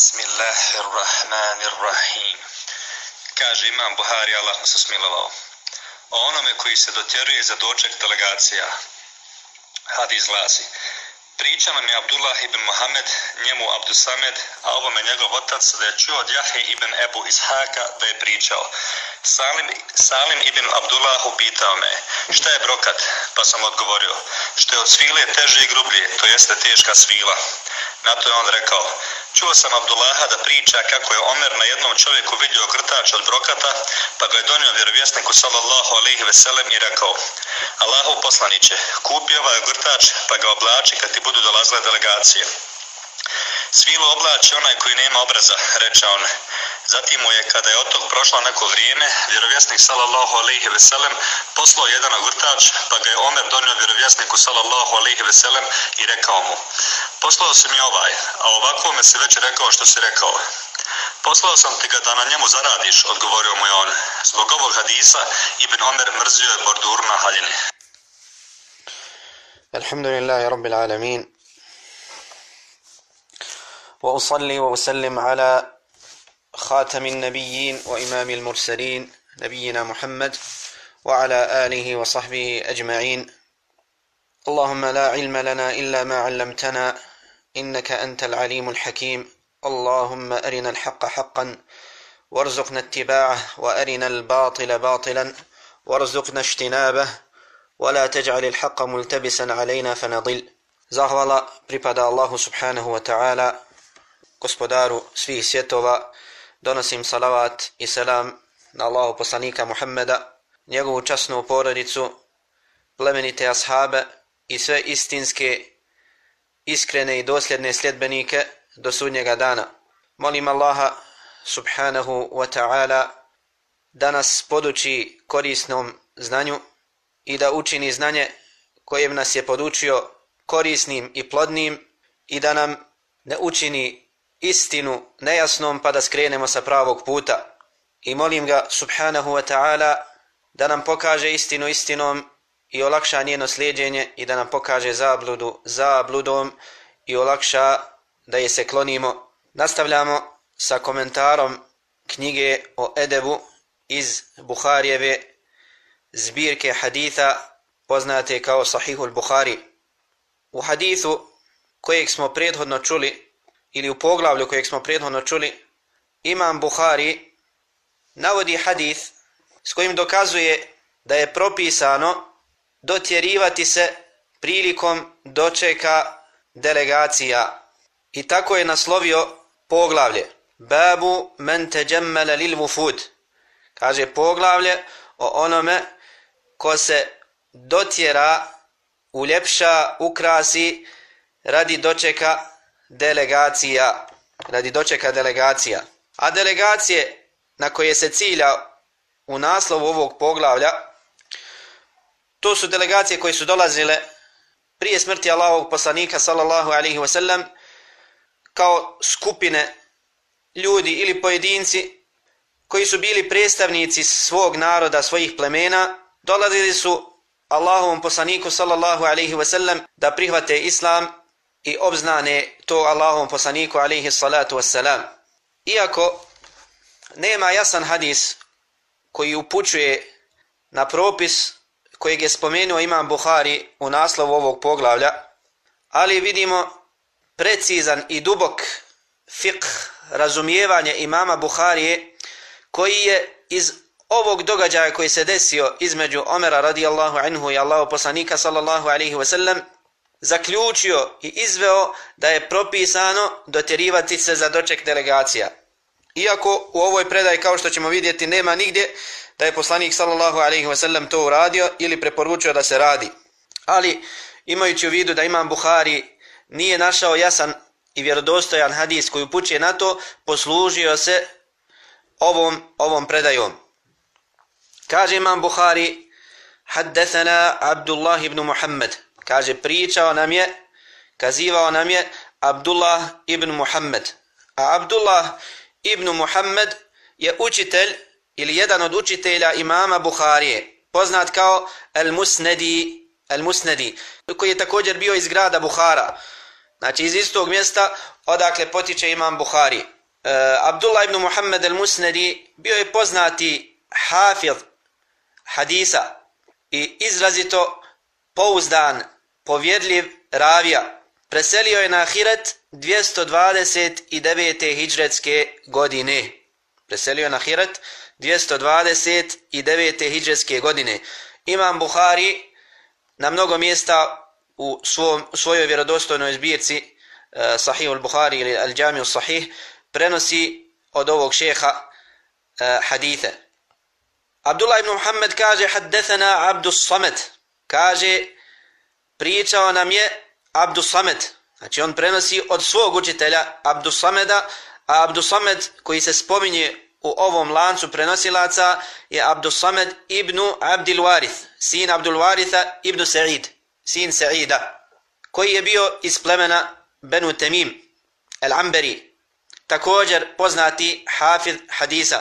Bismillahirrahmanirrahim. Kaže imam Buhari, Allah mu se smilovao. O onome koji se dotjeruje za doček delegacija. Hadis glasi. Priča nam je Abdullah ibn Muhammed, njemu Abdusamed, a ovome njegov otac da je čuo od Jahe ibn Ebu Ishaka da je pričao. Salim, Salim ibn Abdullah upitao me, šta je brokat? Pa sam odgovorio, što je od svile teže i grublje, to jeste teška svila. Na to je on rekao, čuo sam Abdullaha da priča kako je Omer na jednom čovjeku vidio grtač od brokata, pa ga je donio vjerovjesniku sallallahu alaihi veselem i rekao, Allahu poslaniće, kupi ovaj grtač pa ga oblači kad ti budu dolazile delegacije. Svilu oblači onaj koji nema obraza, reče on. Zatim mu je, kada je od tog prošlo neko vrijeme, vjerovjesnik sallallahu alaihi veselem poslao jedan ogrtač, pa ga je Omer donio vjerovjesniku sallallahu alaihi veselem i rekao mu, poslao si mi ovaj, a ovako me se već rekao što si rekao. Poslao sam ti ga da na njemu zaradiš, odgovorio mu je on. Zbog ovog hadisa Ibn Omer mrzio je bordur na haljini. Alhamdulillahi Rabbil Alamin. وأصلي وأسلم على خاتم النبيين وإمام المرسلين نبينا محمد وعلى آله وصحبه أجمعين. اللهم لا علم لنا إلا ما علمتنا إنك أنت العليم الحكيم. اللهم أرنا الحق حقا وارزقنا اتباعه وأرنا الباطل باطلا وارزقنا اجتنابه. ولا تجعل الحق ملتبسا علينا فنضل. زهولا pripada الله سبحانه وتعالى. Gospodaru svih svjetova, donosim salavat i selam na Allahu poslanika Muhammeda, njegovu časnu porodicu, plemenite ashabe i sve istinske, iskrene i dosljedne sljedbenike do sudnjega dana. Molim Allaha subhanahu wa ta'ala da nas poduči korisnom znanju i da učini znanje kojem nas je podučio korisnim i plodnim i da nam ne učini istinu nejasnom pa da skrenemo sa pravog puta. I molim ga subhanahu wa ta'ala da nam pokaže istinu istinom i olakša njeno slijedjenje i da nam pokaže zabludu zabludom i olakša da je se klonimo. Nastavljamo sa komentarom knjige o Edebu iz Buharijeve zbirke haditha poznate kao Sahihul Buhari. U hadithu kojeg smo prethodno čuli ili u poglavlju kojeg smo prethodno čuli, Imam Buhari navodi hadith s kojim dokazuje da je propisano dotjerivati se prilikom dočeka delegacija. I tako je naslovio poglavlje. Babu men teđemmele lil vufud. Kaže poglavlje o onome ko se dotjera, uljepša, ukrasi radi dočeka delegacija, radi dočeka delegacija. A delegacije na koje se cilja u naslovu ovog poglavlja, to su delegacije koje su dolazile prije smrti Allahovog poslanika sallallahu alaihi wasallam kao skupine ljudi ili pojedinci koji su bili predstavnici svog naroda, svojih plemena, dolazili su Allahovom poslaniku sallallahu alaihi wasallam da prihvate islam i obznane to Allahom poslaniku alaihi salatu wassalam. Iako nema jasan hadis koji upućuje na propis kojeg je spomenuo imam Buhari u naslovu ovog poglavlja, ali vidimo precizan i dubok fiqh razumijevanje imama Buharije koji je iz ovog događaja koji se desio između Omera radijallahu anhu i Allahu poslanika sallallahu alaihi wasallam zaključio i izveo da je propisano dotjerivati se za doček delegacija. Iako u ovoj predaj, kao što ćemo vidjeti, nema nigdje da je poslanik sallallahu alaihi wasallam to uradio ili preporučio da se radi. Ali, imajući u vidu da imam Buhari nije našao jasan i vjerodostojan hadis koji upućuje na to, poslužio se ovom, ovom predajom. Kaže imam Buhari, haddesana Abdullah ibn Muhammed, kaže pričao nam je kazivao nam je Abdullah ibn Muhammed a Abdullah ibn Muhammed je učitelj ili jedan od učitelja imama Buharije poznat kao El Musnedi El Musnedi koji je također bio iz grada Buhara znači iz istog mjesta odakle potiče imam Buhari. E, Abdullah ibn Muhammed al-Musnedi bio je poznati hafiz hadisa i izrazito pouzdan, povjedljiv ravija. Preselio je na Ahiret 229. hijđretske godine. Preselio je na Ahiret 229. hijđretske godine. Imam Buhari na mnogo mjesta u, svom, svojoj vjerodostojnoj zbirci eh, uh, Sahih al-Buhari ili Al-Jami Sahih prenosi od ovog šeha uh, hadithe. Abdullah ibn Muhammed kaže haddethana Abdus Samed. Kaže pričao nam je Abdus Samed. Znači on prenosi od svog učitelja Abdus Sameda, a Abdus Samed koji se spominje u ovom lancu prenosilaca je Abdus Samed ibn Abdul Warith, sin Abdul Waritha ibn Sa'id, sin Sa'ida, koji je bio iz plemena Benu Temim, el-Amberi, također poznati hafiz hadisa,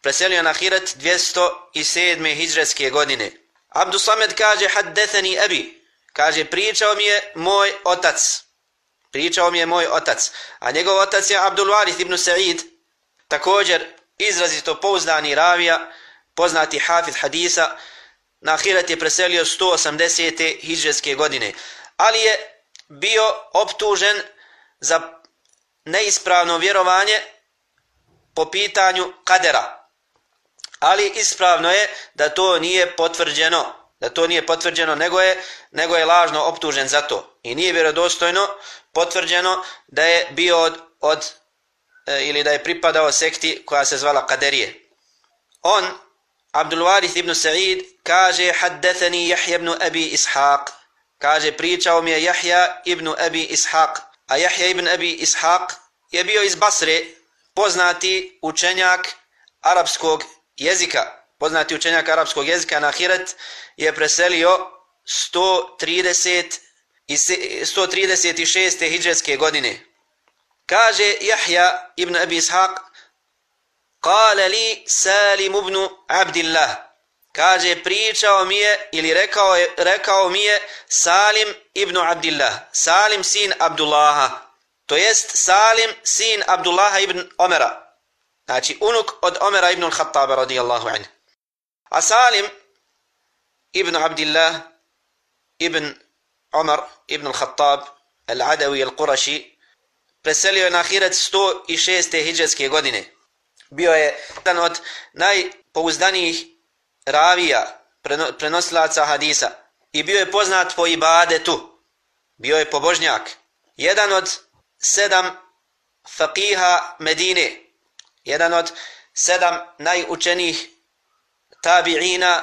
preselio na Hirat 207. hijđarske godine. Abdus Samed kaže, haddethani abi, kaže, pričao mi je moj otac, pričao mi je moj otac, a njegov otac je Abdul Warith ibn Sa'id, također izrazito pouzdani ravija, poznati hafiz hadisa, na ahiret je preselio 180. hijđarske godine. Ali je bio optužen za neispravno vjerovanje po pitanju kadera. Ali ispravno je da to nije potvrđeno, da to nije potvrđeno, nego je, nego je lažno optužen za to. I nije vjerodostojno potvrđeno da je bio od, od E, ili da je pripadao sekti koja se zvala Kaderije. On, Abdul Warith ibn Sa'id, kaže haddethani Jahja ibn Abi Ishaq. Kaže pričao mi je Jahja ibn Abi Ishaq. A Jahja ibn Abi Ishaq je bio iz Basre, poznati učenjak arapskog jezika. Poznati učenjak arapskog jezika na Hirat je preselio 130 i 136. hijđarske godine. Kaže Jahja ibn Abi Ishaq, Kale li Salim ibn Abdillah. Kaže, pričao mi je, ili rekao, je, rekao mi je Salim ibn Abdillah. Salim sin Abdullaha. To jest Salim sin Abdullaha ibn Omera. Znači, unuk od Omera ibn Khattaba radijallahu anhu. A Salim ibn Abdillah ibn Omar ibn al-Khattab al-Adawi al-Qurashi preselio je na Ahiret 106. hijđarske godine. Bio je jedan od najpouzdanijih ravija, prenosilaca hadisa. I bio je poznat po ibadetu. Bio je pobožnjak. Jedan od sedam faqiha Medine. Jedan od sedam najučenijih tabi'ina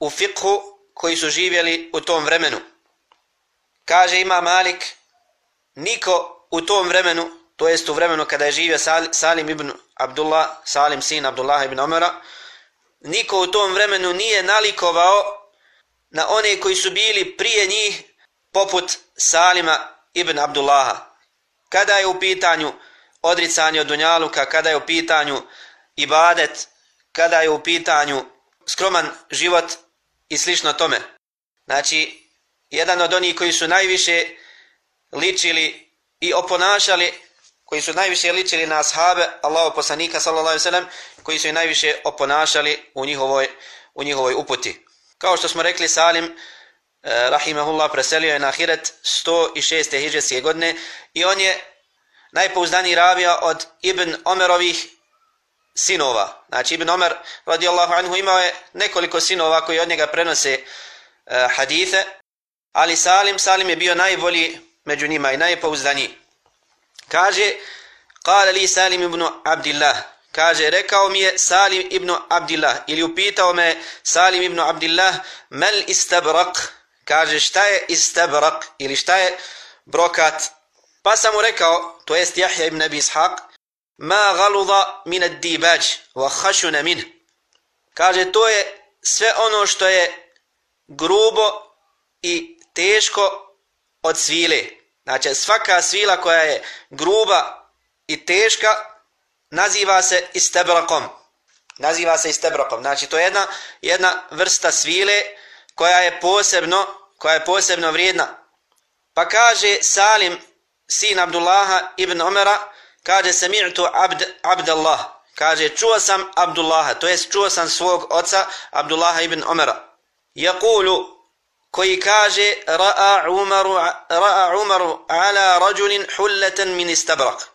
u fiqhu koji su živjeli u tom vremenu. Kaže ima Malik, niko u tom vremenu, to jest u vremenu kada je živio Salim ibn Abdullah, Salim sin Abdullah ibn Omara, niko u tom vremenu nije nalikovao na one koji su bili prije njih poput Salima ibn Abdullaha. Kada je u pitanju odricanje od Dunjaluka, kada je u pitanju ibadet, kada je u pitanju skroman život i slično tome. Znači, jedan od onih koji su najviše ličili i oponašali koji su najviše ličili na ashabe Allahu poslanika sallallahu alejhi ve sellem koji su i najviše oponašali u njihovoj u njihovoj uputi kao što smo rekli Salim eh, rahimehullah preselio je na Hiret 106. hidžretske godine i on je najpouzdaniji ravija od Ibn Omerovih sinova. Znači Ibn Omer radijallahu anhu imao je nekoliko sinova koji od njega prenose uh, hadithe, ali Salim, Salim je bio najbolji među njima i najpouzdaniji. Kaže, kale li Salim ibn Abdillah, kaže, rekao mi je Salim ibn Abdillah, ili upitao me Salim ibn Abdillah, mel istabrak, kaže, šta je istabrak, ili šta je brokat. Pa sam mu rekao, to jest Jahja ibn Abi Ishaq, ma galuda min ad-dibaj wa khashuna min. Kaže, to je sve ono što je grubo i teško od svile. Znači svaka svila koja je gruba i teška naziva se istebrakom. Naziva se istebrakom. Znači to je jedna, jedna vrsta svile koja je posebno koja je posebno vrijedna. Pa kaže Salim sin Abdullaha ibn Omera, kaže sami'tu abd, abdallah. kaže čuo sam Abdullaha, to jest čuo sam svog oca Abdullaha ibn Omera. Jakulu, koji kaže ra'a Umaru, ra'a Umaru ala rajulin hullatan min istabrak.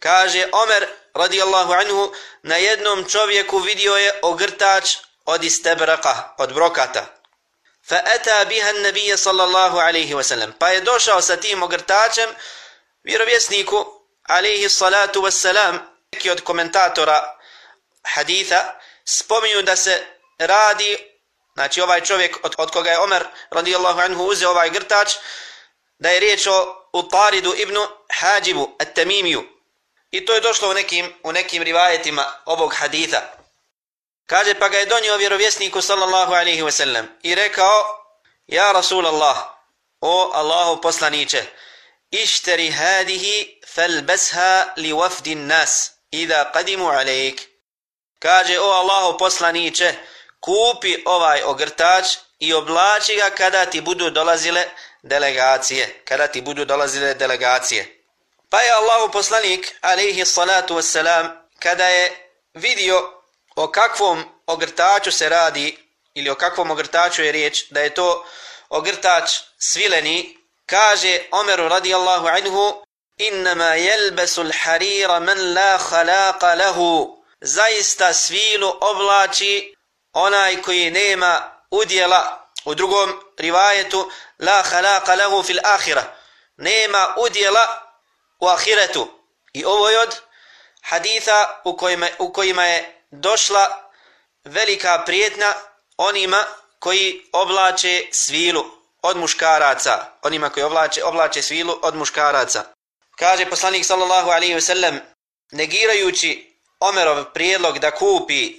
Kaže Omer radijallahu anhu na jednom čovjeku vidio je ogrtač od istabraka, od brokata. Fa ata biha an-nabiy sallallahu alayhi wa sallam. Pa je došao sa tim ogrtačem vjerovjesniku alaihi salatu wassalam. Neki od komentatora haditha spominju da se radi znači ovaj čovjek od, od koga je Omer radijallahu anhu uzeo ovaj grtač da je riječ o Utaridu ibn Hađibu at-Tamimiju i to je došlo u nekim, u nekim rivajetima ovog haditha kaže pa ga je donio vjerovjesniku sallallahu alaihi wasallam i rekao ja Rasulallah o Allahu poslaniće išteri hadihi falbasha li wafdin nas ida qadimu alejk. kaže o Allaho poslaniće kupi ovaj ogrtač i oblači ga kada ti budu dolazile delegacije. Kada ti budu dolazile delegacije. Pa je Allahu poslanik, alaihi salatu wassalam, kada je vidio o kakvom ogrtaču se radi, ili o kakvom ogrtaču je riječ, da je to ogrtač svileni, kaže Omeru radijallahu anhu, innama jelbesu l'harira man la khalaqa lahu, zaista svilu oblači onaj koji nema udjela. U drugom rivajetu la khalaqa lahu fil ahira nema udjela u ahiretu. I ovo je od haditha u kojima, u kojima je došla velika prijetna onima koji oblače svilu od muškaraca. Onima koji oblače, oblače svilu od muškaraca. Kaže poslanik sallallahu alaihi ve sellem negirajući Omerov prijedlog da kupi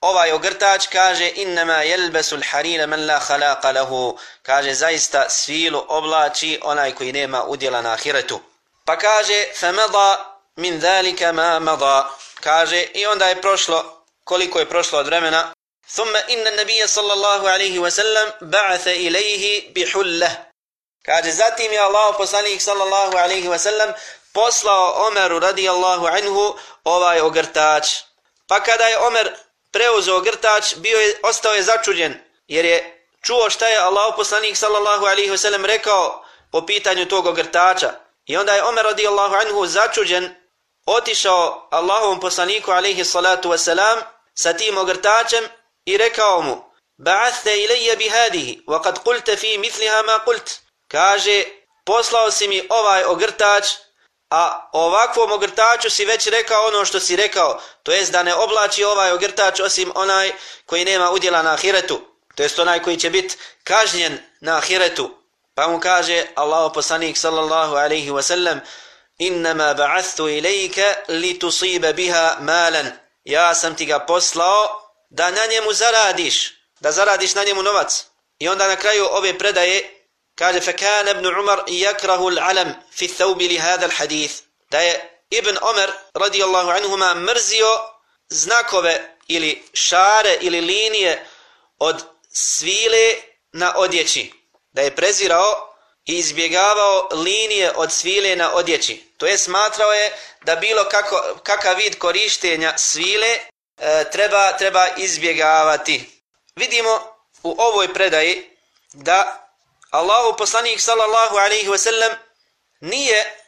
ovaj ogrtač kaže innama jelbesul harina man la khalaqa lahu. Kaže zaista svilu oblači onaj koji nema udjela na ahiretu. Pa kaže famada min zalika ma mada. Kaže i onda je prošlo koliko je prošlo od vremena? ثم إن النبي صلى الله عليه وسلم بعث إليه بحلة hullah kaže zatim je Allah poslanik sallallahu alayhi wa sallam poslao Omeru radijallahu anhu ovaj ogrtač pa kada je Omer preuzeo ogrtač, bio je, ostao je začuđen, jer je čuo šta je Allah poslanik sallallahu alaihi wa sallam rekao po pitanju tog ogrtača. I onda je Omer radijallahu anhu začuđen, otišao Allahovom poslaniku alaihi salatu wa sa tim ogrtačem i rekao mu Ba'athte ilaje bihadihi, wa kad kulte fi misliha ma kult. Kaže, poslao si mi ovaj ogrtač, a ovakvom ogrtaču si već rekao ono što si rekao, to jest da ne oblači ovaj ogrtač osim onaj koji nema udjela na ahiretu, to jest onaj koji će biti kažnjen na ahiretu. Pa mu kaže Allah poslanik sallallahu alaihi wasallam, innama ba'athu ilajka li tusiba biha malan. Ja sam ti ga poslao da na njemu zaradiš, da zaradiš na njemu novac. I onda na kraju ove predaje kaže فكان ابن عمر يكره العلم في الثوب لهذا الحديث da je Ibn Omer radijallahu anhuma mrzio znakove ili šare ili linije od svile na odjeći. Da je prezirao i izbjegavao linije od svile na odjeći. To je smatrao je da bilo kako, kakav vid korištenja svile e, treba, treba izbjegavati. Vidimo u ovoj predaji da Allahu poslanik sallallahu alaihi ve sellem nije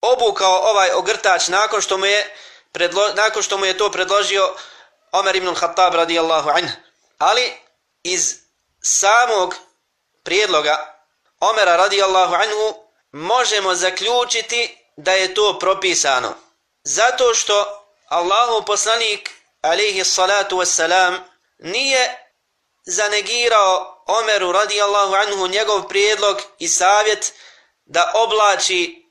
obukao ovaj ogrtač nakon što mu je predlo, nakon što mu je to predložio Omer ibn Khattab radijallahu anhu. Ali iz samog prijedloga Omera radijallahu anhu možemo zaključiti da je to propisano. Zato što Allahu poslanik alaihi salatu wassalam nije zanegirao Omeru radijallahu anhu njegov prijedlog i savjet da oblači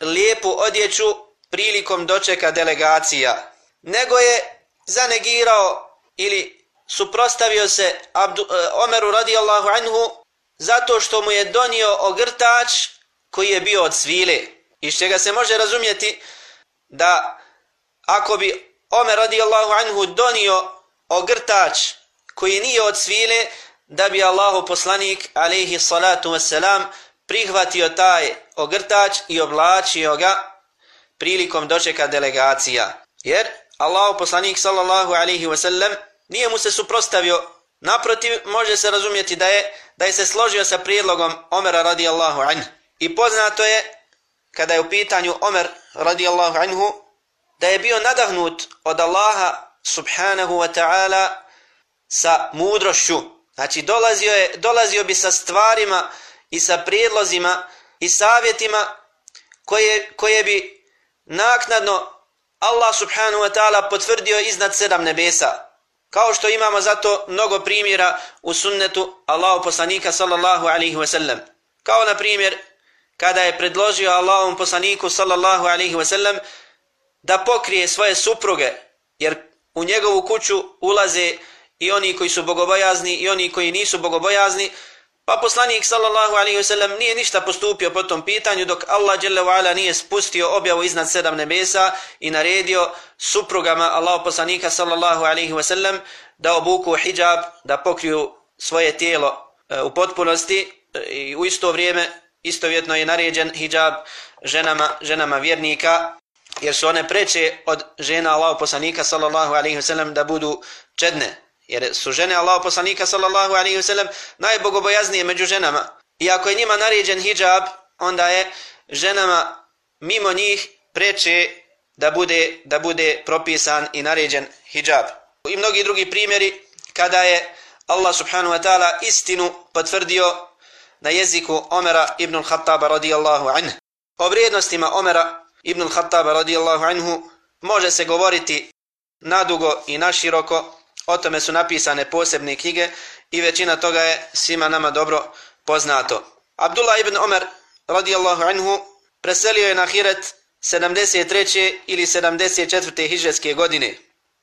lijepu odjeću prilikom dočeka delegacija. Nego je zanegirao ili suprostavio se Abdu, e, Omeru radijallahu anhu zato što mu je donio ogrtač koji je bio od svile. Iz čega se može razumjeti da ako bi Omer radijallahu anhu donio ogrtač koji nije od svile, da bi Allahu poslanik alejhi salatu vesselam prihvatio taj ogrtač i oblačio ga prilikom dočeka delegacija. Jer Allahu poslanik sallallahu alaihi wasallam nije mu se suprostavio Naprotiv, može se razumjeti da je da je se složio sa prijedlogom Omera radijallahu anhu. I poznato je, kada je u pitanju Omer radijallahu anhu, da je bio nadahnut od Allaha subhanahu wa ta'ala sa mudrošću. Znači, dolazio, je, dolazio bi sa stvarima i sa prijedlozima i savjetima koje, koje bi naknadno Allah subhanahu wa ta'ala potvrdio iznad sedam nebesa. Kao što imamo zato mnogo primjera u sunnetu Allahu poslanika sallallahu alaihi wa sallam. Kao na primjer, kada je predložio Allahom poslaniku sallallahu alaihi wa sallam da pokrije svoje supruge, jer u njegovu kuću ulaze i oni koji su bogobojazni i oni koji nisu bogobojazni, Pa poslanik sallallahu alaihi ve sellem nije ništa postupio po tom pitanju dok Allah dželle ala nije spustio objavu iznad sedam nebesa i naredio suprugama Allah poslanika sallallahu alaihi ve sellem da obuku hijab, da pokriju svoje tijelo e, u potpunosti e, i u isto vrijeme istovjetno je naređen hijab ženama, ženama vjernika jer su one preče od žena Allahu poslanika sallallahu alaihi ve sellem da budu čedne Jer su žene Allahu poslanika sallallahu alaihi ve sellem najbogobojaznije među ženama. I ako je njima naređen hidžab onda je ženama mimo njih preče da bude, da bude propisan i naređen hidžab I mnogi drugi primjeri kada je Allah subhanahu wa ta'ala istinu potvrdio na jeziku Omera ibn al-Khattaba radijallahu anhu. O vrijednostima Omera ibn al-Khattaba radijallahu anhu može se govoriti nadugo i naširoko, O tome su napisane posebne knjige i većina toga je svima nama dobro poznato. Abdullah ibn Omer radijallahu anhu preselio je na Hiret 73. ili 74. hiđarske godine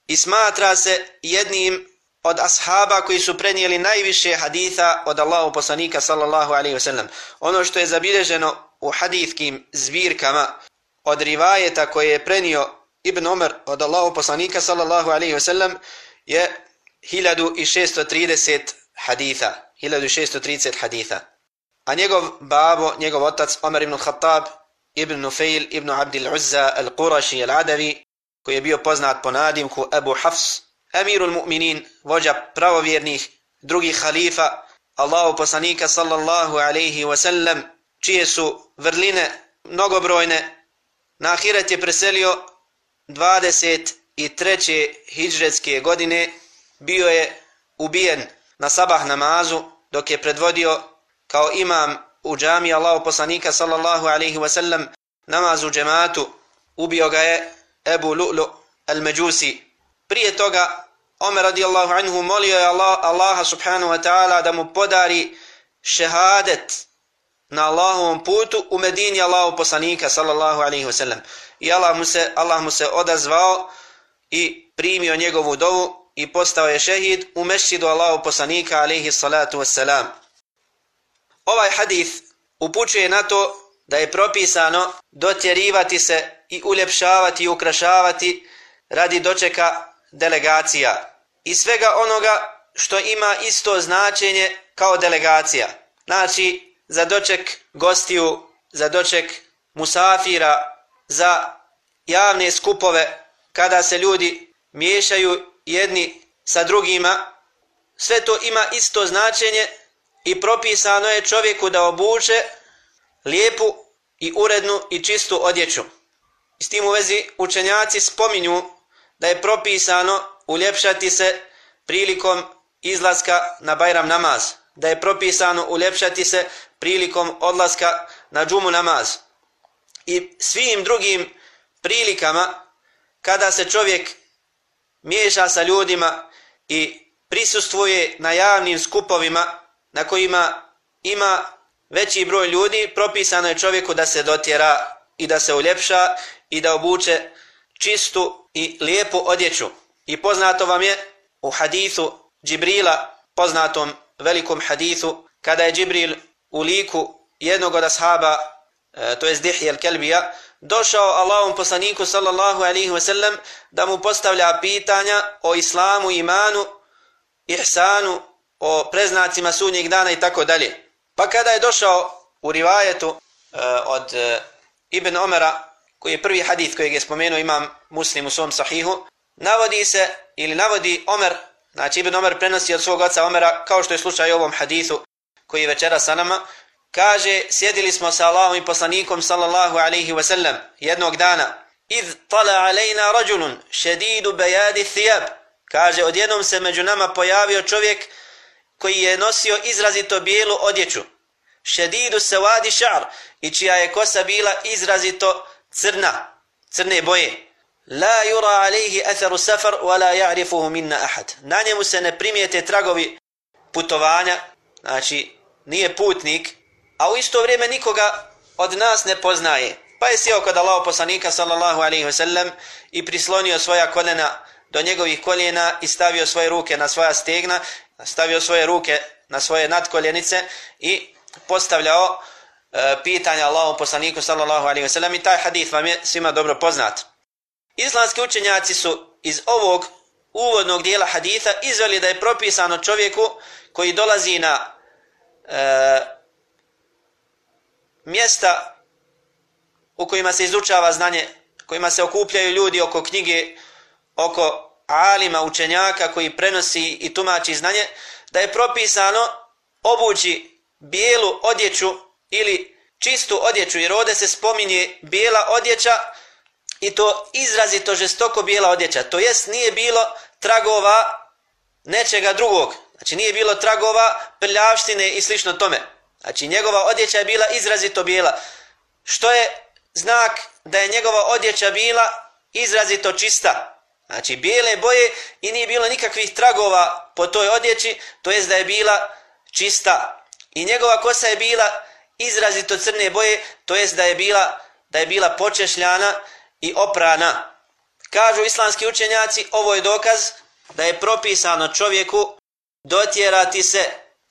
i smatra se jednim od ashaba koji su prenijeli najviše haditha od Allahu poslanika sallallahu alaihi wasallam. Ono što je zabilježeno u hadithkim zbirkama od rivajeta koje je prenio Ibn Omer od Allahu poslanika sallallahu alaihi sellem je 1630 haditha. 1630 haditha. A njegov babo, njegov otac Omer ibn Khattab, ibn Nufail, ibn Abdil Uzza, al-Qurashi, al-Adavi, koji je bio poznat po nadimku Abu Hafs, emirul Mu'minin, vođa pravovjernih, drugih halifa, Allahu poslanika sallallahu alaihi wasallam, čije su vrline mnogobrojne, na ahiret je preselio 23. hijđretske godine bio je ubijen na sabah namazu dok je predvodio kao imam u džami Allahu poslanika sallallahu alaihi wasallam u džematu ubio ga je Ebu Lu'lu al-Međusi. Prije toga Omer radijallahu anhu molio je Allah, Allaha subhanahu wa ta'ala da mu podari šehadet na Allahovom putu u Medini Allahu poslanika sallallahu alaihi wasallam. I Allah mu se, Allah mu se odazvao i primio njegovu dovu i postao je šehid u mešćidu Allahu poslanika alaihi salatu wassalam. Ovaj hadith upućuje na to da je propisano dotjerivati se i uljepšavati i ukrašavati radi dočeka delegacija i svega onoga što ima isto značenje kao delegacija. Znači, za doček gostiju, za doček musafira, za javne skupove, kada se ljudi miješaju jedni sa drugima, sve to ima isto značenje i propisano je čovjeku da obuče lijepu i urednu i čistu odjeću. S tim u vezi učenjaci spominju da je propisano uljepšati se prilikom izlaska na Bajram namaz, da je propisano uljepšati se prilikom odlaska na džumu namaz i svim drugim prilikama kada se čovjek miješa sa ljudima i prisustvuje na javnim skupovima na kojima ima veći broj ljudi, propisano je čovjeku da se dotjera i da se uljepša i da obuče čistu i lijepu odjeću. I poznato vam je u hadithu Džibrila, poznatom velikom hadithu, kada je Džibril u liku jednog od ashaba, e, to je Zdihijel Kelbija, došao Allahom poslaniku sallallahu alaihi ve sellem da mu postavlja pitanja o islamu, imanu, ihsanu, o preznacima sunnjeg dana i tako dalje. Pa kada je došao u rivajetu uh, od uh, Ibn Omera, koji je prvi hadith kojeg je spomenuo imam muslim u svom sahihu, navodi se, ili navodi Omer, znači Ibn Omer prenosi od svog oca Omera, kao što je slučaj u ovom hadithu koji je večera sa nama, kaže, sjedili smo sa Allahom i poslanikom sallallahu alaihi wasallam jednog dana, idh tala alejna rađulun, šedidu bejadi thijab, kaže, odjednom se među nama pojavio čovjek koji je nosio izrazito bijelu odjeću, šedidu se vadi šar, i čija je kosa bila izrazito crna, crne boje. La yura alayhi atharu safar wa la ya'rifuhu minna ahad. Na njemu se ne primijete tragovi putovanja, znači nije putnik, a u isto vrijeme nikoga od nas ne poznaje. Pa je sjeo kod Allahov poslanika sallallahu alejhi ve sellem i prislonio svoja kolena do njegovih koljena i stavio svoje ruke na svoja stegna, stavio svoje ruke na svoje nadkoljenice i postavljao e, pitanja Allahom poslaniku sallallahu alaihi wasallam i taj hadith vam je svima dobro poznat. Islamski učenjaci su iz ovog uvodnog dijela haditha izveli da je propisano čovjeku koji dolazi na e, mjesta u kojima se izučava znanje, kojima se okupljaju ljudi oko knjige, oko alima, učenjaka koji prenosi i tumači znanje, da je propisano obući bijelu odjeću ili čistu odjeću, jer ovdje se spominje bijela odjeća i to izrazito žestoko bijela odjeća. To jest nije bilo tragova nečega drugog. Znači nije bilo tragova prljavštine i slično tome. Znači njegova odjeća je bila izrazito bijela. Što je znak da je njegova odjeća bila izrazito čista. Znači bijele boje i nije bilo nikakvih tragova po toj odjeći, to jest da je bila čista. I njegova kosa je bila izrazito crne boje, to jest da je bila da je bila počešljana i oprana. Kažu islamski učenjaci, ovo je dokaz da je propisano čovjeku dotjerati se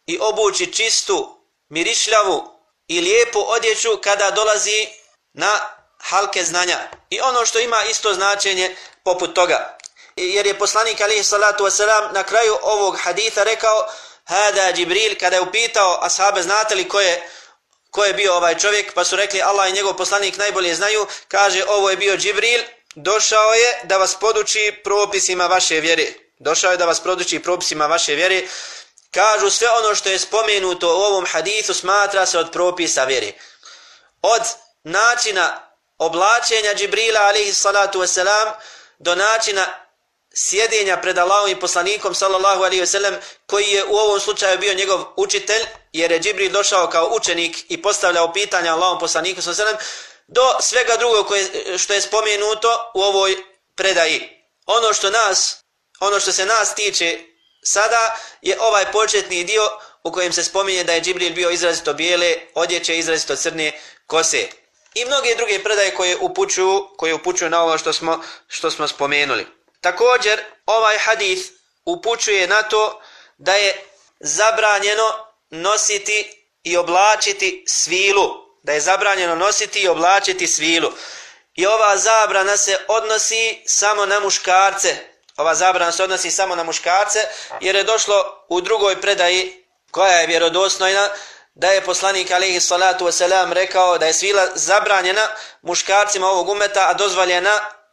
i obući čistu, mirišljavu i lijepu odjeću kada dolazi na halke znanja. I ono što ima isto značenje poput toga. Jer je poslanik alihi salatu wasalam na kraju ovog haditha rekao Hada Džibril kada je upitao ashabe znate li ko je, ko je bio ovaj čovjek pa su rekli Allah i njegov poslanik najbolje znaju kaže ovo je bio Džibril došao je da vas poduči propisima vaše vjere došao je da vas produči propisima vaše vjere kažu sve ono što je spomenuto u ovom hadithu smatra se od propisa vjere od načina oblačenja Džibrila alihi salatu wasalam do načina sjedenja pred Allahom i poslanikom sallallahu alaihi ve sellem koji je u ovom slučaju bio njegov učitelj jer je Džibril došao kao učenik i postavljao pitanja Allahom poslaniku sallallahu alaihi ve sellem do svega drugog koje, što je spomenuto u ovoj predaji. Ono što nas, ono što se nas tiče sada je ovaj početni dio u kojem se spominje da je Džibril bio izrazito bijele odjeće, izrazito crne kose. I mnoge druge predaje koje upućuju, koje upućuju na ovo što smo, što smo spomenuli. Također, ovaj hadith upućuje na to da je zabranjeno nositi i oblačiti svilu. Da je zabranjeno nositi i oblačiti svilu. I ova zabrana se odnosi samo na muškarce. Ova zabrana se odnosi samo na muškarce jer je došlo u drugoj predaji koja je vjerodostojna da je poslanik alaihi salatu wasalam rekao da je svila zabranjena muškarcima ovog umeta, a dozvoljena,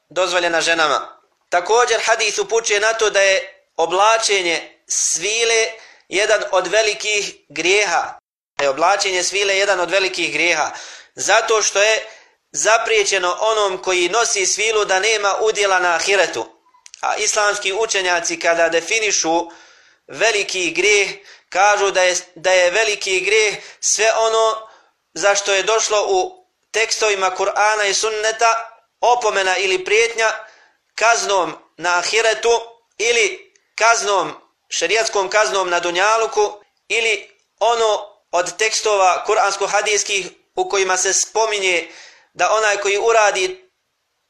dozvoljena ženama. Također hadis upućuje na to da je oblačenje svile jedan od velikih grijeha. Da je oblačenje svile jedan od velikih grijeha. Zato što je zapriječeno onom koji nosi svilu da nema udjela na ahiretu. A islamski učenjaci kada definišu veliki grijeh, kažu da je, da je veliki grijeh sve ono za što je došlo u tekstovima Kur'ana i sunneta opomena ili prijetnja kaznom na ahiretu ili kaznom, šerijatskom kaznom na dunjaluku ili ono od tekstova kuransko-hadijskih u kojima se spominje da onaj koji uradi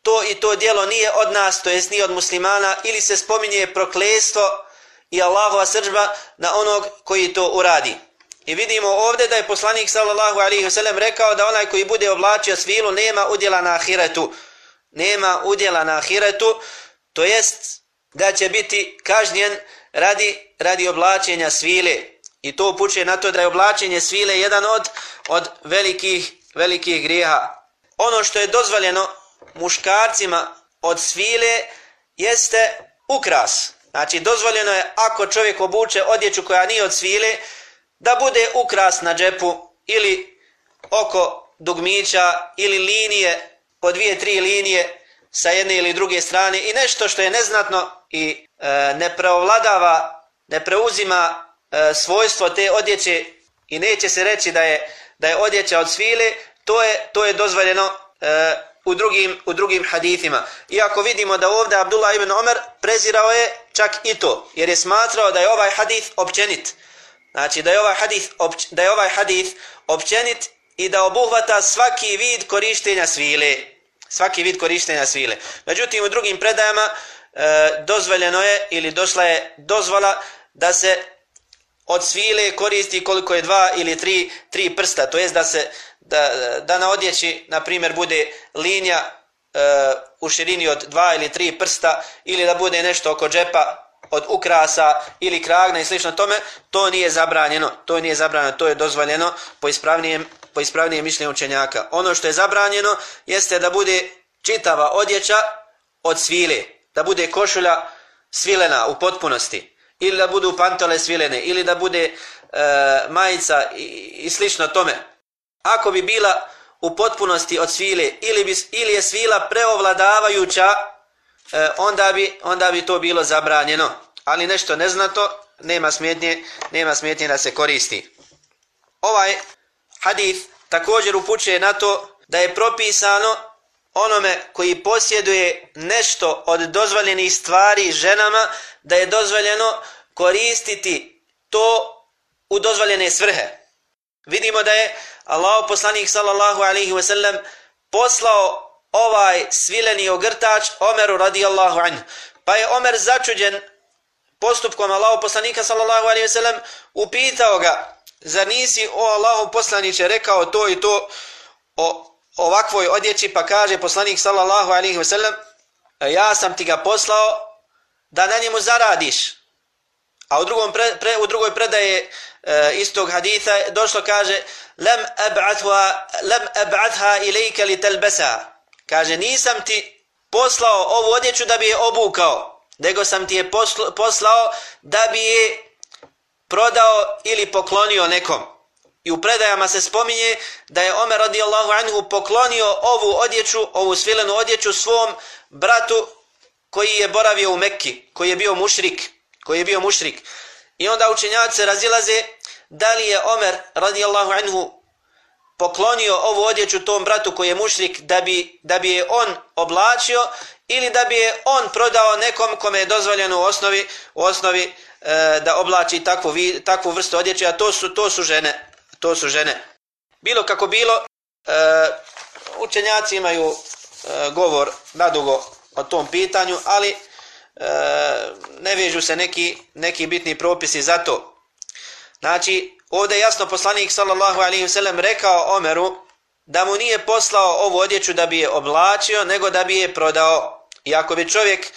to i to dijelo nije od nas, to jest nije od muslimana, ili se spominje proklestvo i Allahova sržba na onog koji to uradi. I vidimo ovdje da je poslanik sallallahu alaihi wasallam rekao da onaj koji bude oblačio svilu nema udjela na ahiretu nema udjela na ahiretu, to jest da će biti kažnjen radi, radi oblačenja svile. I to upućuje na to da je oblačenje svile jedan od, od velikih, velikih grijeha. Ono što je dozvoljeno muškarcima od svile jeste ukras. Znači, dozvoljeno je ako čovjek obuče odjeću koja nije od svile, da bude ukras na džepu ili oko dugmića ili linije, po dvije, tri linije sa jedne ili druge strane i nešto što je neznatno i e, ne preovladava, ne preuzima e, svojstvo te odjeće i neće se reći da je da je odjeća od svile, to je to je dozvoljeno e, u drugim u drugim hadisima. Iako vidimo da ovdje Abdullah ibn Omer prezirao je čak i to, jer je smatrao da je ovaj hadis općenit. Znači da je ovaj hadis opć, da je ovaj hadis općenit i da obuhvata svaki vid korištenja svile. Svaki vid korištenja svile. Međutim, u drugim predajama e, dozvoljeno je ili došla je dozvola da se od svile koristi koliko je dva ili tri, tri prsta. To jest da se da, da na odjeći, na primjer, bude linija e, u širini od dva ili tri prsta ili da bude nešto oko džepa od ukrasa ili kragna i slično tome, to nije zabranjeno. To nije zabranjeno, to je dozvoljeno po ispravnijem, po ispravnijem mišljenju učenjaka. Ono što je zabranjeno jeste da bude čitava odjeća od svile, da bude košulja svilena u potpunosti ili da budu pantole svilene ili da bude e, majica i, i slično tome. Ako bi bila u potpunosti od svile ili, bi, ili je svila preovladavajuća e, onda, bi, onda bi to bilo zabranjeno. Ali nešto neznato, nema smetnje, nema smetnje da se koristi. Ovaj hadith također upućuje na to da je propisano onome koji posjeduje nešto od dozvoljenih stvari ženama, da je dozvoljeno koristiti to u dozvoljene svrhe. Vidimo da je Allah poslanik sallallahu alaihi ve sellem poslao ovaj svileni ogrtač Omeru radijallahu anhu. Pa je Omer začuđen postupkom Allahu poslanika sallallahu alaihi ve sellem upitao ga za nisi o Allahu poslanice rekao to i to o ovakvoj odjeći pa kaže poslanik sallallahu alaihi ve sellem ja sam ti ga poslao da na njemu zaradiš a u drugom pre, pre, u drugoj predaje e, istog hadisa došlo kaže lam ab'athha lam ab'athha ilayka litalbasa Kaže, nisam ti poslao ovu odjeću da bi je obukao, nego sam ti je poslao da bi je prodao ili poklonio nekom. I u predajama se spominje da je Omer radijallahu anhu poklonio ovu odjeću, ovu svilenu odjeću svom bratu koji je boravio u Mekki, koji je bio mušrik, koji je bio mušrik. I onda učenjaci se razilaze da li je Omer radijallahu anhu poklonio ovu odjeću tom bratu koji je mušrik da bi, da bi je on oblačio ili da bi je on prodao nekom kome je dozvoljeno u osnovi, u osnovi e, da oblači takvu, takvu vrstu odjeće, a to su, to su žene. To su žene. Bilo kako bilo, e, učenjaci imaju e, govor nadugo o tom pitanju, ali e, E, ne vežu se neki, neki bitni propisi za to. Znači, Ovdje jasno poslanik sallallahu alaihi wasallam rekao Omeru da mu nije poslao ovu odjeću da bi je oblačio, nego da bi je prodao. I ako bi čovjek,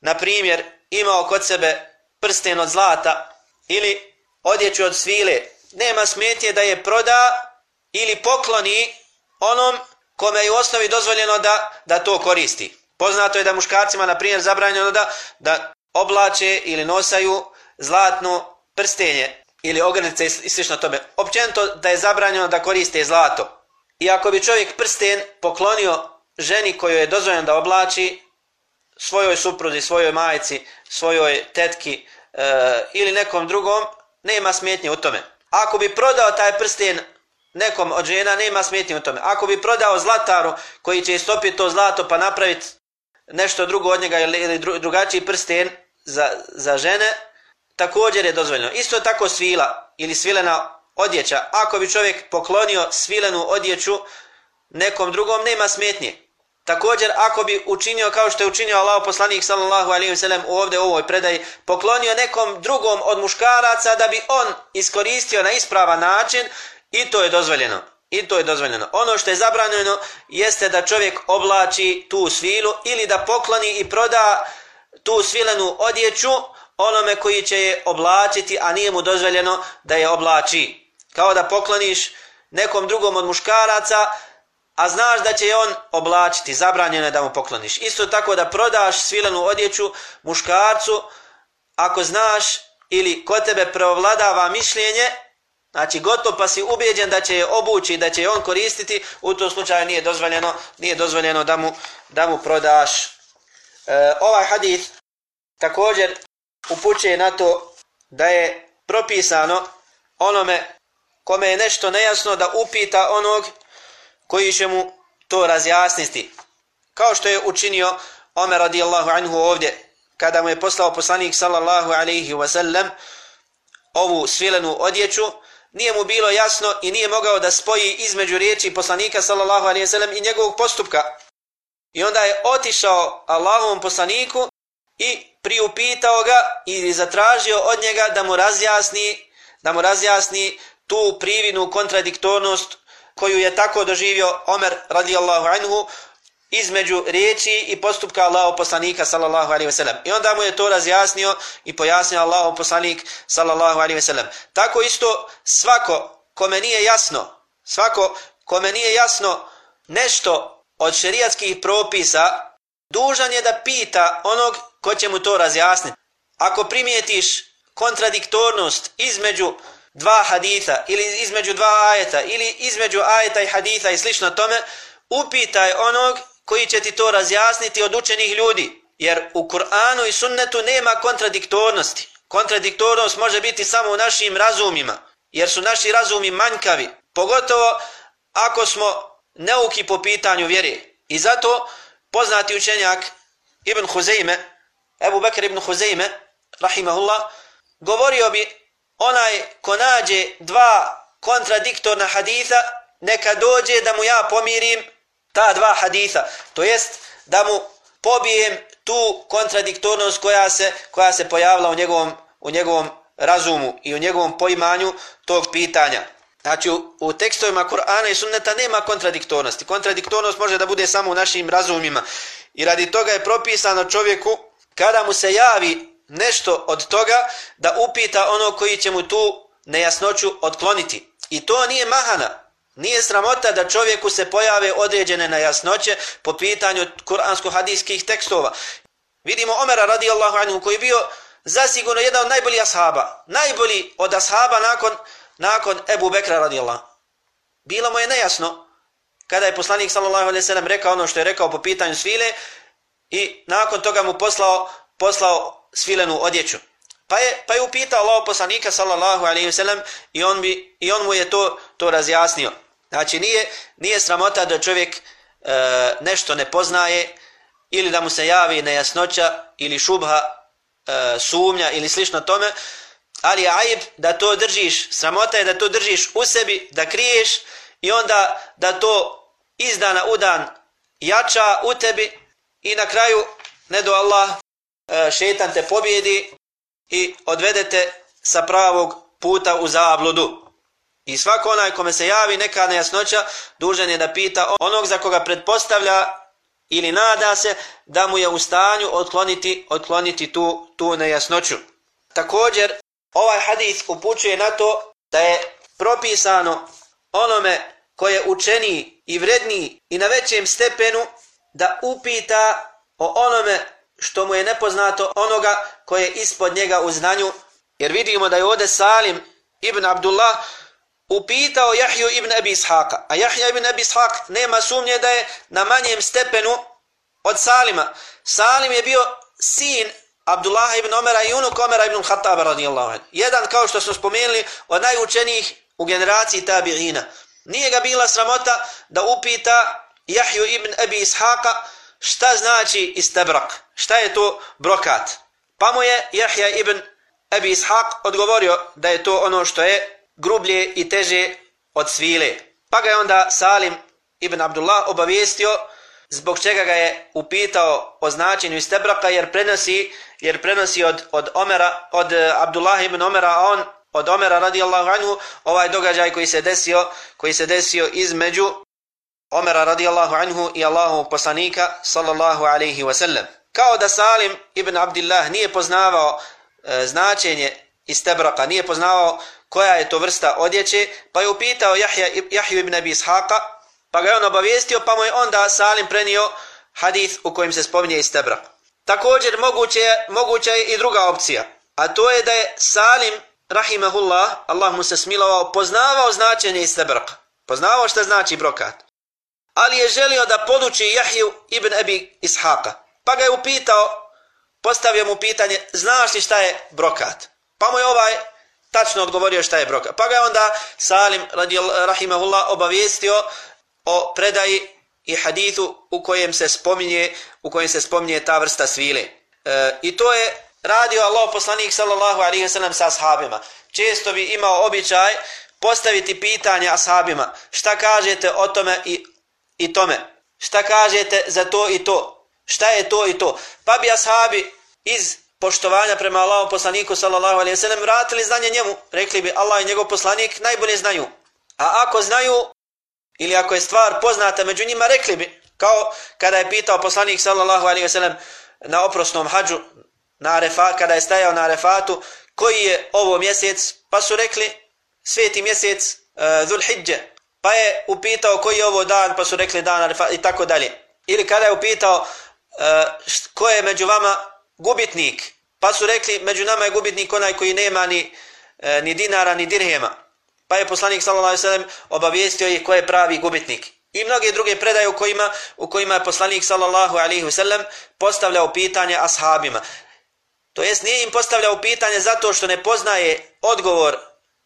na primjer, imao kod sebe prsten od zlata ili odjeću od svile, nema smetje da je proda ili pokloni onom kome je u osnovi dozvoljeno da, da to koristi. Poznato je da muškarcima, na primjer, zabranjeno da, da oblače ili nosaju zlatno prstenje ili ogrlice i slično tome. Općenito da je zabranjeno da koriste zlato. I ako bi čovjek prsten poklonio ženi koju je dozvoljeno da oblači, svojoj supruzi, svojoj majici, svojoj tetki e, ili nekom drugom, nema smetnje u tome. Ako bi prodao taj prsten nekom od žena, nema smetnje u tome. Ako bi prodao zlataru koji će istopiti to zlato pa napraviti nešto drugo od njega ili drugačiji prsten za, za žene, također je dozvoljeno. Isto tako svila ili svilena odjeća. Ako bi čovjek poklonio svilenu odjeću nekom drugom, nema smetnje. Također, ako bi učinio kao što je učinio Allah poslanik sallallahu alaihi wa sallam ovdje u ovoj predaji, poklonio nekom drugom od muškaraca da bi on iskoristio na ispravan način, i to je dozvoljeno. I to je dozvoljeno. Ono što je zabranjeno jeste da čovjek oblači tu svilu ili da pokloni i proda tu svilenu odjeću onome koji će je oblačiti, a nije mu dozvoljeno da je oblači. Kao da pokloniš nekom drugom od muškaraca, a znaš da će je on oblačiti, zabranjeno je da mu pokloniš. Isto tako da prodaš svilenu odjeću muškarcu, ako znaš ili ko tebe preovladava mišljenje, znači gotov pa si ubeđen da će je obući, da će je on koristiti, u tom slučaju nije dozvoljeno, nije dozvoljeno da mu, da mu prodaš. E, ovaj hadith također upućuje na to da je propisano onome kome je nešto nejasno da upita onog koji će mu to razjasniti. Kao što je učinio Omer radijallahu anhu ovdje, kada mu je poslao poslanik sallallahu alaihi wasallam ovu svilenu odjeću, nije mu bilo jasno i nije mogao da spoji između riječi poslanika sallallahu alaihi sallam i njegovog postupka. I onda je otišao Allahovom poslaniku i priupitao ga i zatražio od njega da mu razjasni da mu razjasni tu privinu kontradiktornost koju je tako doživio Omer radijallahu anhu između riječi i postupka Allahov poslanika sallallahu alejhi ve sellem. I onda mu je to razjasnio i pojasnio Allahov poslanik sallallahu alejhi ve sellem. Tako isto svako kome nije jasno, svako kome nije jasno nešto od šerijatskih propisa, dužan je da pita onog ko će mu to razjasniti. Ako primijetiš kontradiktornost između dva haditha ili između dva ajeta ili između ajeta i haditha i slično tome, upitaj onog koji će ti to razjasniti od učenih ljudi. Jer u Kur'anu i sunnetu nema kontradiktornosti. Kontradiktornost može biti samo u našim razumima, jer su naši razumi manjkavi. Pogotovo ako smo neuki po pitanju vjere. I zato poznati učenjak Ibn Huzeyme, Ebu Bekr Ibn Huzeyme, rahimahullah, govorio bi onaj ko nađe dva kontradiktorna haditha, neka dođe da mu ja pomirim ta dva haditha. To jest da mu pobijem tu kontradiktornost koja se, koja se pojavila u njegovom, u njegovom razumu i u njegovom poimanju tog pitanja. Znači, u, u tekstovima Kur'ana i Sunneta nema kontradiktornosti. Kontradiktornost može da bude samo u našim razumima. I radi toga je propisano čovjeku, kada mu se javi nešto od toga da upita ono koji će mu tu nejasnoću otkloniti. I to nije mahana. Nije sramota da čovjeku se pojave određene nejasnoće po pitanju kuransko-hadijskih tekstova. Vidimo Omera radijallahu anhu koji bio zasigurno jedan od najboljih ashaba. Najbolji od ashaba nakon, nakon Ebu Bekra radijallahu. Bilo mu je nejasno kada je poslanik sallallahu alaihi sallam rekao ono što je rekao po pitanju svile i nakon toga mu poslao, poslao svilenu odjeću. Pa je, pa je upitao Allah poslanika sallallahu alaihi sallam i on, bi, i on mu je to, to razjasnio. Znači nije, nije sramota da čovjek e, nešto ne poznaje ili da mu se javi nejasnoća ili šubha e, sumnja ili slično tome, ali je ajib da to držiš, sramota je da to držiš u sebi, da kriješ i onda da to iz dana u dan jača u tebi i na kraju ne do Allah E, šetan te pobjedi i odvedete sa pravog puta u zabludu. I svako onaj kome se javi neka nejasnoća, dužan je da pita onog za koga pretpostavlja ili nada se da mu je u stanju otkloniti, otkloniti tu, tu nejasnoću. Također, ovaj hadis upućuje na to da je propisano onome koje učeni i vredni i na većem stepenu da upita o onome što mu je nepoznato onoga koje je ispod njega u znanju. Jer vidimo da je ovdje Salim ibn Abdullah upitao Jahju ibn Abi Ishaqa. A Jahja ibn Abi Ishaq nema sumnje da je na manjem stepenu od Salima. Salim je bio sin Abdullah ibn Omera i unuk Omera ibn Khattaba radijallahu anhu. Jedan, kao što smo spomenuli, od najučenijih u generaciji tabi'ina. Nije ga bila sramota da upita Jahju ibn Abi Ishaqa šta znači istebrak, šta je to brokat. Pa mu je Jahja ibn Abi Ishaq odgovorio da je to ono što je grublje i teže od svile. Pa ga je onda Salim ibn Abdullah obavijestio zbog čega ga je upitao o značenju istebraka jer prenosi jer prenosi od, od Omera, od eh, Abdullah ibn Omera, a on od Omera radijallahu anhu ovaj događaj koji se desio, koji se desio između Omera radijallahu anhu i Allahu poslanika sallallahu alaihi ve sellem Kao da Salim ibn Abdillah nije poznavao e, značenje istebraka, nije poznavao koja je to vrsta odjeće, pa je upitao Jahja, Jahju ibn Abi Ishaqa, pa ga je on obavijestio, pa mu je onda Salim prenio hadith u kojem se spominje istebrak. Također moguće, moguća je i druga opcija, a to je da je Salim, rahimahullah, Allah mu se smilovao, poznavao značenje istebraka. Poznavao što znači brokat. Ali je želio da poduči Jahju ibn Abi Ishaqa. Pa ga je upitao, postavio mu pitanje, znaš li šta je brokat? Pa mu je ovaj tačno odgovorio šta je broka. Pa ga je onda Salim, rahimahullah, obavijestio o predaji i hadithu u kojem se spominje, u kojem se spominje ta vrsta svile. E, I to je radio Allah poslanik sallallahu alaihi wa sallam sa ashabima. Često bi imao običaj postaviti pitanje ashabima. Šta kažete o tome i, i tome? Šta kažete za to i to? Šta je to i to? Pa bi ashabi iz poštovanja prema Allahom poslaniku sallallahu alaihi wa sallam vratili znanje njemu. Rekli bi Allah i njegov poslanik najbolje znaju. A ako znaju ili ako je stvar poznata među njima, rekli bi. Kao kada je pitao poslanik sallallahu alaihi wa sallam na oprosnom hađu, na arefa, kada je stajao na Arefatu, koji je ovo mjesec, pa su rekli sveti mjesec e, uh, Dhul Hidje. Pa je upitao koji je ovo dan, pa su rekli dan arefa i tako dalje. Ili kada je upitao uh, ko je među vama gubitnik, pa su rekli među nama je gubitnik onaj koji nema ni, e, ni dinara ni dirhema. Pa je poslanik sallallahu alejhi ve sellem obavijestio je ko je pravi gubitnik. I mnoge druge predaje u kojima u kojima je poslanik sallallahu alejhi ve sellem postavljao pitanje ashabima. To jest nije im postavljao pitanje zato što ne poznaje odgovor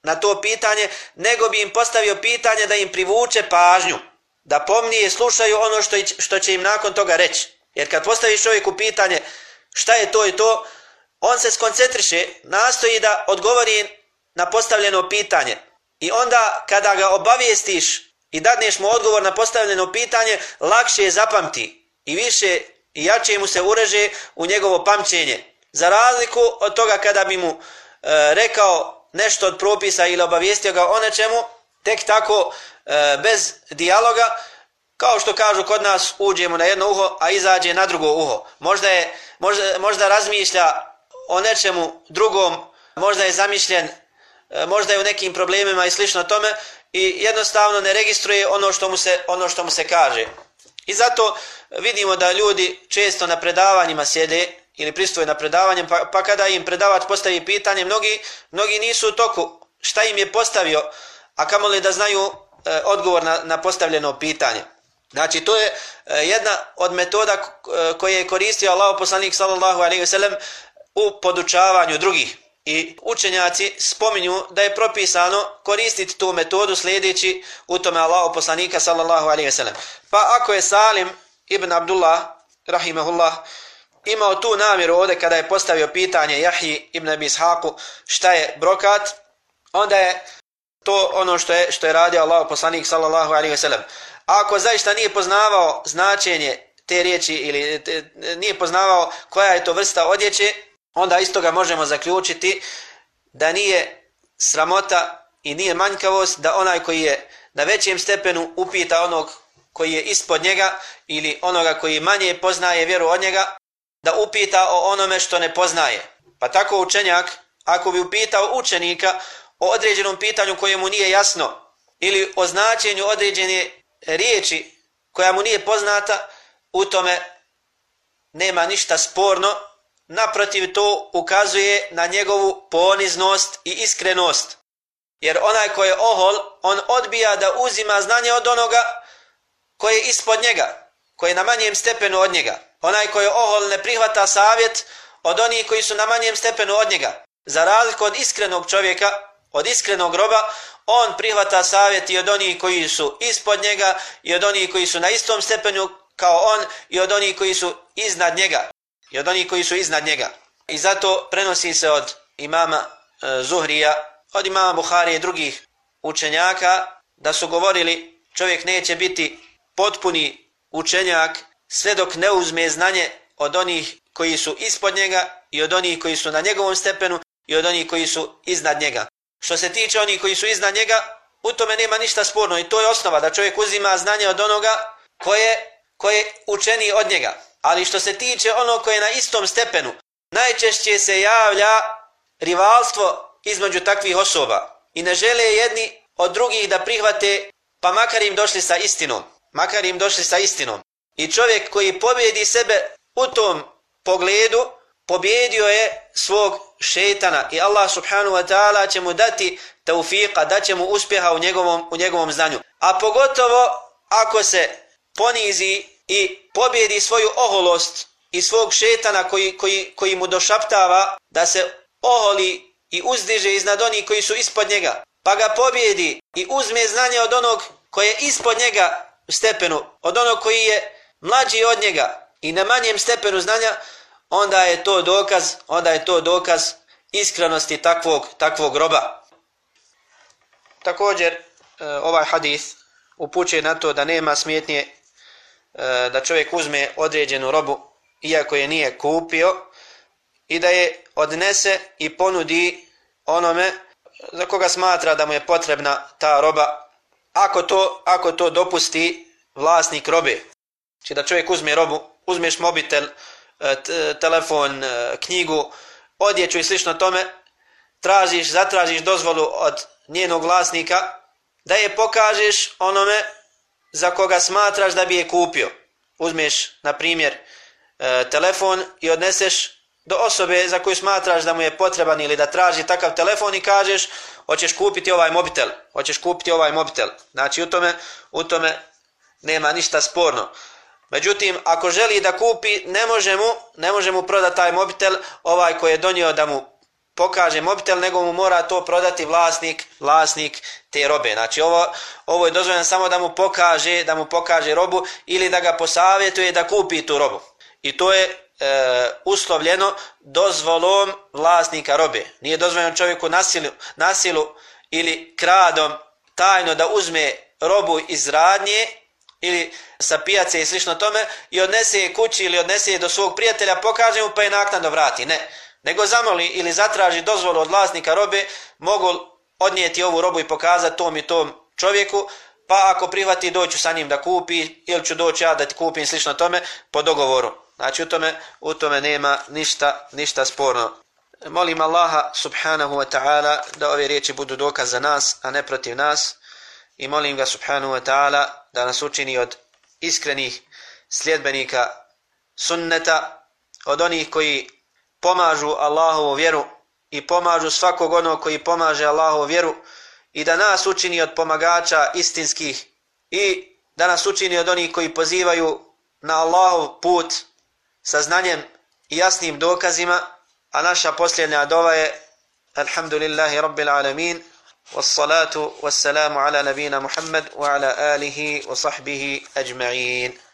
na to pitanje, nego bi im postavio pitanje da im privuče pažnju, da pomnije slušaju ono što, što će im nakon toga reći. Jer kad postaviš čovjeku pitanje šta je to i to, on se skoncentriše, nastoji da odgovori na postavljeno pitanje. I onda kada ga obavijestiš i dadneš mu odgovor na postavljeno pitanje, lakše je zapamti i više i jače mu se ureže u njegovo pamćenje. Za razliku od toga kada bi mu e, rekao nešto od propisa ili obavijestio ga o nečemu, tek tako e, bez dijaloga, kao što kažu kod nas uđemo na jedno uho, a izađe na drugo uho. Možda, je, možda, možda razmišlja o nečemu drugom, možda je zamišljen e, možda je u nekim problemima i slično tome i jednostavno ne registruje ono što mu se ono što mu se kaže. I zato vidimo da ljudi često na predavanjima sjede ili pristoje na predavanjem, pa, pa kada im predavač postavi pitanje, mnogi, mnogi nisu u toku šta im je postavio, a kamo li da znaju e, odgovor na, na postavljeno pitanje. Znači, to je e, jedna od metoda e, koje je koristio Allah poslanik sallallahu alaihi ve sellem u podučavanju drugih. I učenjaci spominju da je propisano koristiti tu metodu sljedeći u tome Allahu poslanika sallallahu alaihi ve sellem. Pa ako je Salim ibn Abdullah rahimehullah imao tu namjeru ovdje kada je postavio pitanje Jahji ibn Abi Ishaku šta je brokat, onda je to ono što je što je radio Allahu poslanik sallallahu alaihi ve sellem. Ako zaista nije poznavao značenje te riječi ili te, nije poznavao koja je to vrsta odjeće, onda isto ga možemo zaključiti da nije sramota i nije manjkavost da onaj koji je na većem stepenu upita onog koji je ispod njega ili onoga koji manje poznaje vjeru od njega, da upita o onome što ne poznaje. Pa tako učenjak, ako bi upitao učenika o određenom pitanju koje mu nije jasno ili o značenju određene riječi koja mu nije poznata, u tome nema ništa sporno naprotiv to ukazuje na njegovu poniznost i iskrenost. Jer onaj ko je ohol, on odbija da uzima znanje od onoga koji je ispod njega, koji je na manjem stepenu od njega. Onaj ko je ohol ne prihvata savjet od onih koji su na manjem stepenu od njega. Za razliku od iskrenog čovjeka, od iskrenog groba, on prihvata savjet i od onih koji su ispod njega i od onih koji su na istom stepenu kao on i od onih koji su iznad njega i od onih koji su iznad njega. I zato prenosi se od imama e, Zuhrija, od imama Buhari i drugih učenjaka, da su govorili čovjek neće biti potpuni učenjak sve dok ne uzme znanje od onih koji su ispod njega i od onih koji su na njegovom stepenu i od onih koji su iznad njega. Što se tiče onih koji su iznad njega, u tome nema ništa sporno i to je osnova da čovjek uzima znanje od onoga koje, koje učeni od njega. Ali što se tiče ono koje je na istom stepenu, najčešće se javlja rivalstvo između takvih osoba i ne žele jedni od drugih da prihvate pa makar im došli sa istinom. Makar im došli sa istinom. I čovjek koji pobjedi sebe u tom pogledu, pobjedio je svog šetana i Allah subhanahu wa ta'ala će mu dati taufika, da će mu uspjeha u njegovom, u njegovom znanju. A pogotovo ako se ponizi i pobjedi svoju oholost i svog šetana koji, koji, koji mu došaptava da se oholi i uzdiže iznad onih koji su ispod njega, pa ga pobjedi i uzme znanje od onog koji je ispod njega u stepenu, od onog koji je mlađi od njega i na manjem stepenu znanja, onda je to dokaz, onda je to dokaz iskrenosti takvog takvog roba. Također e, ovaj hadis upućuje na to da nema smjetnje E, da čovjek uzme određenu robu iako je nije kupio i da je odnese i ponudi onome za koga smatra da mu je potrebna ta roba ako to, ako to dopusti vlasnik robe. Či da čovjek uzme robu, uzmeš mobitel, e, telefon, e, knjigu, odjeću i slično tome, tražiš, zatražiš dozvolu od njenog vlasnika da je pokažeš onome za koga smatraš da bi je kupio. Uzmeš, na primjer, e, telefon i odneseš do osobe za koju smatraš da mu je potreban ili da traži takav telefon i kažeš hoćeš kupiti ovaj mobitel, hoćeš kupiti ovaj mobitel. Znači u tome, u tome nema ništa sporno. Međutim, ako želi da kupi, ne može mu, ne može mu prodati taj mobitel, ovaj koji je donio da mu pokaže mobitel, nego mu mora to prodati vlasnik, vlasnik te robe. Znači ovo, ovo je dozvoljeno samo da mu pokaže, da mu pokaže robu ili da ga posavjetuje da kupi tu robu. I to je e, uslovljeno dozvolom vlasnika robe. Nije dozvoljeno čovjeku nasilu, nasilu ili kradom tajno da uzme robu iz radnje ili sa pijace i slično tome i odnese je kući ili odnese je do svog prijatelja, pokaže mu pa je naknadno vrati. Ne, nego zamoli ili zatraži dozvolu od vlasnika robe, mogu odnijeti ovu robu i pokazati tom i tom čovjeku, pa ako prihvati doću sa njim da kupi ili ću doći ja da ti kupim slično tome po dogovoru. Znači u tome, u tome nema ništa, ništa sporno. Molim Allaha subhanahu wa ta'ala da ove riječi budu dokaz za nas, a ne protiv nas. I molim ga subhanahu wa ta'ala da nas učini od iskrenih sljedbenika sunneta, od onih koji pomažu Allahovu vjeru i pomažu svakog onog koji pomaže Allahovu vjeru i da nas učini od pomagača istinskih i da nas učini od onih koji pozivaju na Allahov put sa znanjem i jasnim dokazima, a naša posljednja dova je Alhamdulillahi Rabbil Alamin والصلاة والسلام على نبينا محمد وعلى wa وصحبه ajma'in.